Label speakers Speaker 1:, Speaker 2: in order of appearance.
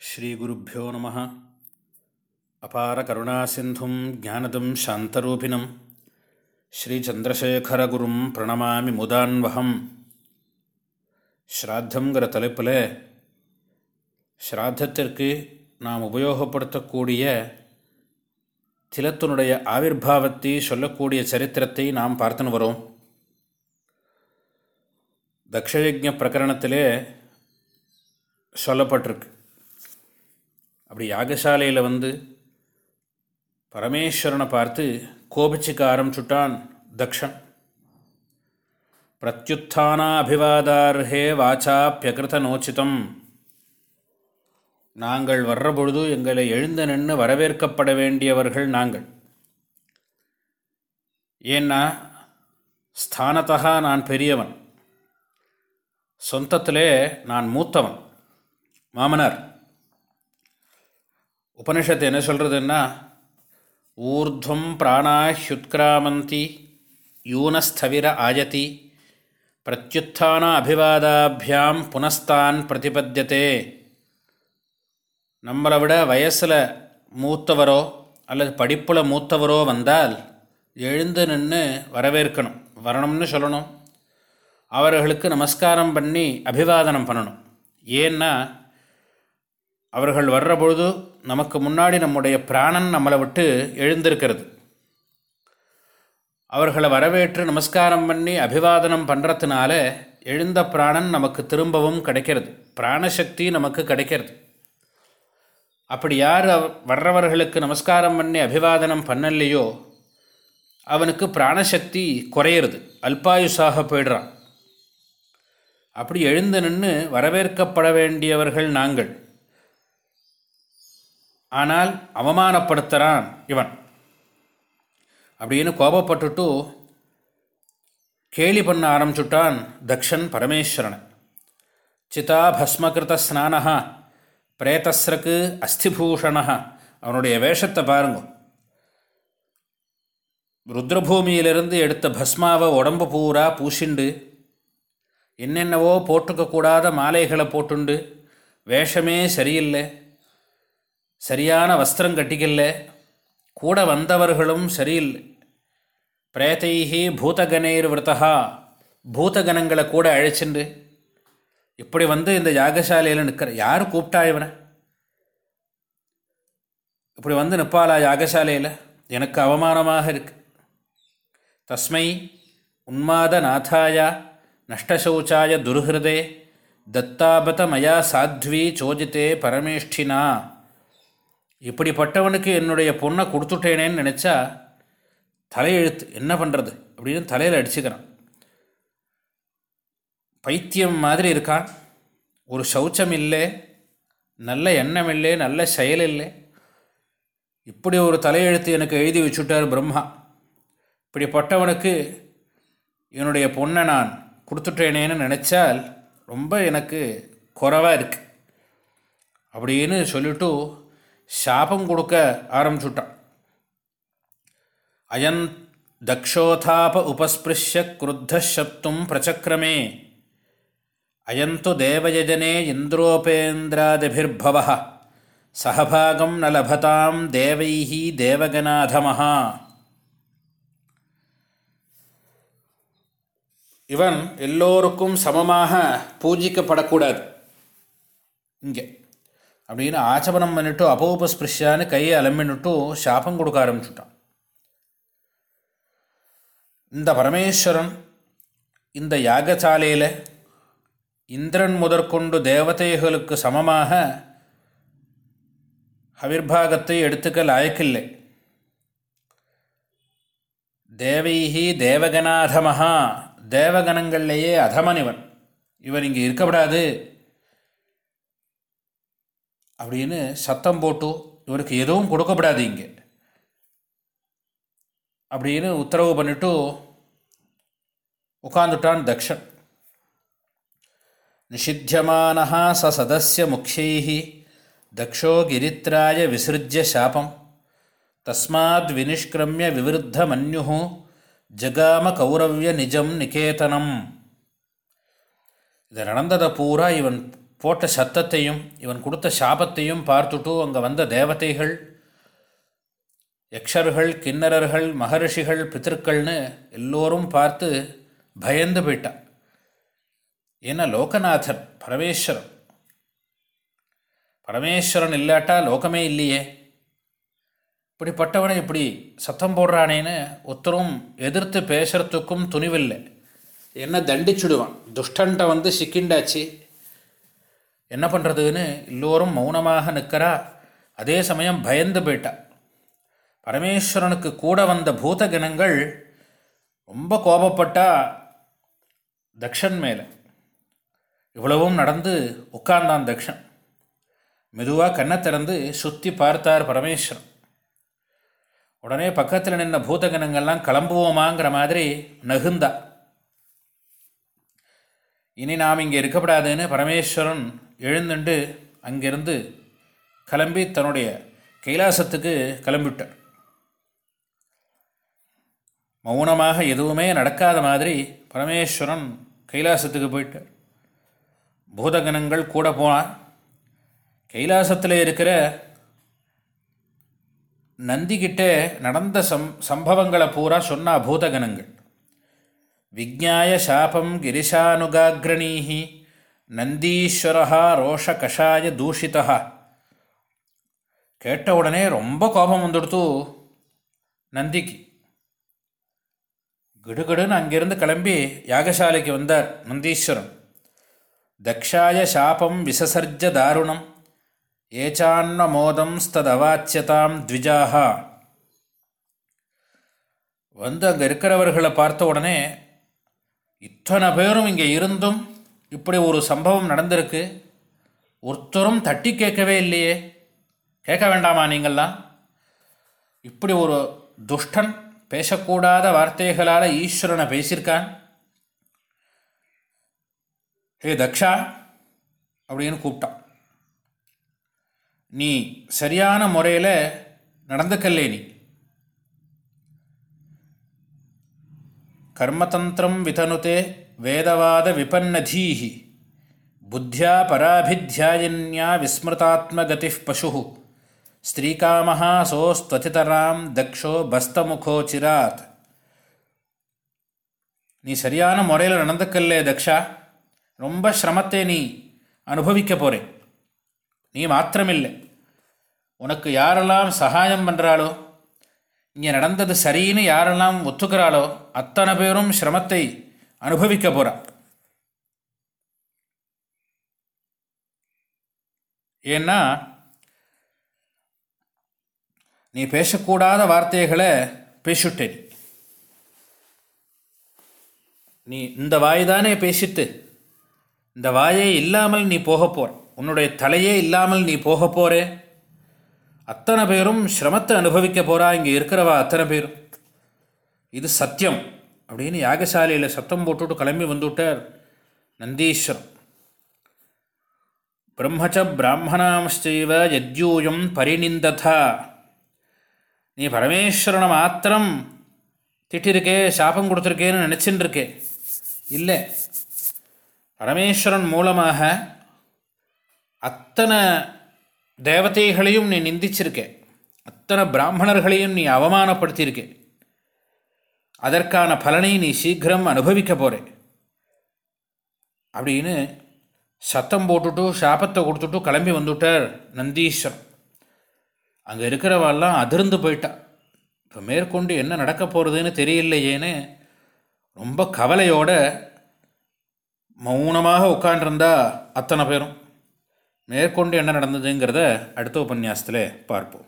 Speaker 1: ஸ்ரீகுருப்போ நம. அபார கருணாசிந்தும் ஜானதம் சாந்தரூபிணம். ஸ்ரீச்சந்திரசேகரகுரும் பிரணமாமி முதான்வகம் ஸ்ராத்தங்கிற தலைப்பில் ஸ்ராத்தத்திற்கு நாம் உபயோகப்படுத்தக்கூடிய திலத்தினுடைய ஆவிர்வாவத்தை சொல்லக்கூடிய சரித்திரத்தை நாம் பார்த்துன்னு வரோம். தக்ஷயஜ பிரகரணத்திலே சொல்லப்பட்டிருக்கு. அப்படி யாகசாலையில் வந்து பரமேஸ்வரனை பார்த்து கோபிச்சிக்க ஆரம்பிச்சுட்டான் தக்ஷன். பிரத்யுத்தானாபிவாதார்ஹே வாச்சாப்பியகிருத நோச்சிதம் நாங்கள் வர்ற பொழுது எங்களை எழுந்து நின்று வரவேற்கப்பட வேண்டியவர்கள் நாங்கள். ஏன்னா ஸ்தானத்தகா நான் பெரியவன். சொந்தத்திலே நான் மூத்தவன். மாமனார். உபனிஷத்து என்ன சொல்கிறதுன்னா ஊர்துவம் பிராணாஹ்யுத்கிராமந்தி யூனஸ்தவிர ஆயதி பிரத்யுத்தான அபிவாதாபியாம் புனஸ்தான் பிரதிபத்தியதே. நம்மளை விட வயசில் மூத்தவரோ அல்லது படிப்பில் மூத்தவரோ வந்தால் எழுந்து நின்று வரவேற்கணும் வரணும்னு சொல்லணும். அவர்களுக்கு நமஸ்காரம் பண்ணி அபிவாதனம் பண்ணணும். ஏன்னா அவர்கள் வர்ற பொழுது நமக்கு முன்னாடி நம்முடைய பிராணன் நம்மளை விட்டு எழுந்திருக்கிறது. அவர்களை வரவேற்று நமஸ்காரம் பண்ணி அபிவாதனம் பண்ணுறதுனால எழுந்த பிராணன் நமக்கு திரும்பவும் கிடைக்கிறது. பிராணசக்தி நமக்கு கிடைக்கிறது. அப்படி யார் வர்றவர்களுக்கு நமஸ்காரம் பண்ணி அபிவாதனம் பண்ணலையோ அவனுக்கு பிராணசக்தி குறையிறது. அல்பாயுஷாக போயிடுறான். அப்படி எழுந்து நின்று வரவேற்கப்பட வேண்டியவர்கள் நாங்கள். ஆனால் அவமானப்படுத்துகிறான் இவன். அப்படின்னு கோபப்பட்டுட்டு கேலி பண்ண ஆரம்பிச்சுட்டான் தக்ஷன் பரமேஸ்வரனை. சிதா பஸ்மகிருத ஸ்நானஹா பிரேதஸ்ரக்கு அஸ்திபூஷணா அவனுடைய வேஷத்தை பாருங்க. ருத்ரபூமியிலிருந்து எடுத்த பஸ்மாவை உடம்பு பூரா பூசிண்டு என்னென்னவோ போட்டுக்கக்கூடாத மாலைகளை போட்டுண்டு வேஷமே சரியில்லை. சரியான வஸ்திரம் கட்டிக்கல கூட வந்தவர்களும் சரியில் பிரேதைஹி பூதகனைர் விரதா பூதகணங்களை கூட அழைச்சிண்டு. இப்படி வந்து இந்த யாகசாலையில் நிற்கிற யார் கூப்பிட்டா இவனை? இப்படி வந்து நிற்பாளா யாகசாலையில்? எனக்கு அவமானமாக இருக்கு. தஸ்மை உன்மாத நாதாயா நஷ்டசௌச்சாய துர்ஹிருதே. தத்தாபத மயா சாத்வி சோஜித்தே பரமேஷ்டினா. இப்படிப்பட்டவனுக்கு என்னுடைய பொண்ணை கொடுத்துட்டேனேன்னு நினச்சா தலையெழுத்து என்ன பண்ணுறது அப்படின்னு தலையில் அடிச்சுக்கிறான். பைத்தியம் மாதிரி இருக்கான். ஒரு சௌச்சம் இல்லை நல்ல எண்ணம் இல்லை நல்ல செயல் இல்லை. இப்படி ஒரு தலையெழுத்து எனக்கு எழுதி வச்சுட்டார் பிரம்மா. இப்படிப்பட்டவனுக்கு என்னுடைய பொண்ணை நான் கொடுத்துட்டேனேன்னு நினச்சால் ரொம்ப எனக்கு குறவாக இருக்குது அப்படின்னு சொல்லிவிட்டு சாபம் கொடுக்க ஆரம்பிச்சுட்டான் அயன் தக்ஷோதாப உபஸ்பிருஷ்ய குருத்தசப்தும் பிரச்சக்கிரமே அயந்து தேவயஜனே இந்திரோபேந்திராதிபிர்பவ சகபாகம் ந லபதாம் தேவைஹி தேவகநாதமஹா இவன் எல்லோருக்கும் சமமாக பூஜிக்கப்படக்கூடாது இங்கே அப்படின்னு ஆச்சபனம் பண்ணிட்டு அபோபஸ்பிருஷ்யான்னு கையை அலம்பின்னுட்டு சாபம் கொடுக்க ஆரம்பிச்சுட்டான். இந்த பரமேஸ்வரன் இந்த யாகசாலையில் இந்திரன் முதற்கொண்டு தேவதைகளுக்கு சமமாக அவிர்பாகத்தை எடுத்துக்க லாயக்கில்லை. தேவைஹி தேவகனாதமஹா தேவகணங்கள்லேயே அதமன் இவன் இவன் இங்கே இருக்கப்படாது. அப்படின்னு சத்தம் போட்டோ இவருக்கு எதுவும் கொடுக்கப்படாது இங்கே அப்படின்னு உத்தரவு பண்ணிட்டு உட்காந்துட்டான் தக்ஷன். நிஷித்தியமானஹா ச சதசிய முக்கியை தக்ஷோ கிரித்ராய விசிருஜ்ய சாபம் தஸ்மாத் வினிஷ்கிரமிய விவருத்த மன்யு ஜகாம கௌரவிய நிஜம் நிகேதனம் இது நடந்ததை பூரா இவன் போட்ட சத்தத்தையும் இவன் கொடுத்த சாபத்தையும் பார்த்துட்டு அங்கே வந்த தேவதைகள் யக்ஷர்கள் கிண்ணறர்கள் மகரிஷிகள் பித்திருக்கள்னு எல்லோரும் பார்த்து பயந்து போயிட்டான் ஏன்னா லோகநாதன் பரமேஸ்வரன். பரமேஸ்வரன் இல்லாட்டா லோகமே இல்லையே. இப்படிப்பட்டவனை இப்படி சத்தம் போடுறானேன்னு ஒருத்தரும் எதிர்த்து பேசுகிறதுக்கும் துணிவில்லை. என்ன தண்டிச்சுடுவான். துஷ்டன்ட்ட வந்து சிக்கிண்டாச்சு. என்ன பண்ணுறதுன்னு எல்லோரும் மௌனமாக நிற்கிறா. அதே சமயம் பயந்து போயிட்டா. பரமேஸ்வரனுக்கு கூட வந்த பூத கணங்கள் ரொம்ப கோபப்பட்டா தக்ஷன் மேலே. இவ்வளவும் நடந்து உட்கார்ந்தான் தக்ஷன். மெதுவாக கண்ணை திறந்து சுற்றி பார்த்தார் பரமேஸ்வரன். உடனே பக்கத்தில் நின்ன பூதகணங்கள்லாம் கிளம்புவோமாங்கிற மாதிரி நகுந்தா. இனி நாம் இங்கே இருக்கப்படாதுன்னு பரமேஸ்வரன் எழுந்துண்டு அங்கிருந்து கிளம்பி தன்னுடைய கைலாசத்துக்கு கிளம்பிவிட்டார் மௌனமாக எதுவுமே நடக்காத மாதிரி பரமேஸ்வரன் கைலாசத்துக்கு போயிட்டார். பூதகணங்கள் கூட போனார் கைலாசத்தில் இருக்கிற நந்திகிட்டே நடந்த சம் சம்பவங்களை பூரா சொன்னா பூதகணங்கள். விஜ்ஞாய சாபம் கிரிசானுகாகிரணீஹி நந்தீஸ்வரா ரோஷ கஷாய தூஷிதா கேட்ட உடனே ரொம்ப கோபம் வந்துடுத்து நந்திக்கு. கிடுகிடுன்னு அங்கிருந்து கிளம்பி யாகசாலைக்கு வந்தார் நந்தீஸ்வரன். தக்ஷாய சாபம் விசசர்ஜ தாருணம். ஏச்சான்ன மோதம் ஸ்ததவாச்சியதாம் த்விஜாகா வந்து அங்கே இருக்கிறவர்களை பார்த்த உடனே இத்தனை பேரும் இங்கே இருந்தும் இப்படி ஒரு சம்பவம் நடந்திருக்கு. ஒருத்தரும் தட்டி கேட்கவே இல்லையே. கேட்க வேண்டாமா நீங்கள்லாம்? இப்படி ஒரு துஷ்டன் பேசக்கூடாத வார்த்தைகளால் ஈஸ்வரனை பேசியிருக்கான். ஹே தக்ஷா அப்படின்னு கூப்பிட்டான். நீ சரியான முறையில் நடந்துக்கல்லே நீ. கர்மதந்திரம் விதனுதே வேதவாத விபன்னதீஹி. புத்தியா பராபித்தியாயின்யா விஸ்மிருதாத்மகதி பசு ஸ்ரீகாமஹா சோஸ்துவதிதராம் தக்ஷோ பஸ்தமுகோச்சிராத் நீ சரியான முறையில் நடந்துக்கல்லே தக்ஷா ரொம்ப சிரமத்தை நீ அனுபவிக்க போகிறேன் நீ மாத்திரமில்லை உனக்கு யாரெல்லாம் சகாயம் பண்ணுறாளோ இங்கே நடந்தது சரின்னு யாரெல்லாம் ஒத்துக்கிறாளோ அத்தனை பேரும் சிரமத்தை அனுபவிக்க போகிறா ஏன்னா நீ பேசக்கூடாத வார்த்தைகளை பேசிட்டே நீ. இந்த வாய் தானே பேசிட்டு இந்த வாயே இல்லாமல் நீ போக போற. உன்னுடைய தலையே இல்லாமல் நீ போக போறே. அத்தனை பேரும் சிரமத்தை அனுபவிக்க போகிறா இங்கே இருக்கிறவா அத்தனை பேரும். இது சத்தியம். அப்படின்னு யாகசாலையில் சத்தம் போட்டுட்டு கிளம்பி வந்துவிட்டார் நந்தீஸ்வரம் பிரம்மச்ச பிராமணாம்ச்சைவ யத்யூயம் பரிநிந்ததா. நீ பரமேஸ்வரனை மாத்திரம் திட்டிருக்கே சாபம் கொடுத்துருக்கேன்னு நினச்சின்னு இருக்கே இல்லை. பரமேஸ்வரன் மூலமாக அத்தனை தேவதைகளையும் நீ நிந்திச்சிருக்க. அத்தனை பிராமணர்களையும் நீ அவமானப்படுத்தியிருக்கே. அதற்கான பலனை நீ சீக்கிரம் அனுபவிக்க போகிறே அப்படின்னு சத்தம் போட்டுட்டு சாபத்தை கொடுத்துட்டு கிளம்பி வந்துவிட்டார் நந்தீஸ்வரன். அங்கே இருக்கிறவாள்லாம் அதிர்ந்து போயிட்டா. இப்போ மேற்கொண்டு என்ன நடக்க போகிறதுன்னு தெரியலையேன்னு ரொம்ப கவலையோட மௌனமாக உட்காண்டிருந்தா அத்தனை பேரும். மேற்கொண்டு என்ன நடந்ததுங்கிறத அடுத்த உபன்யாசத்தில் பார்ப்போம்.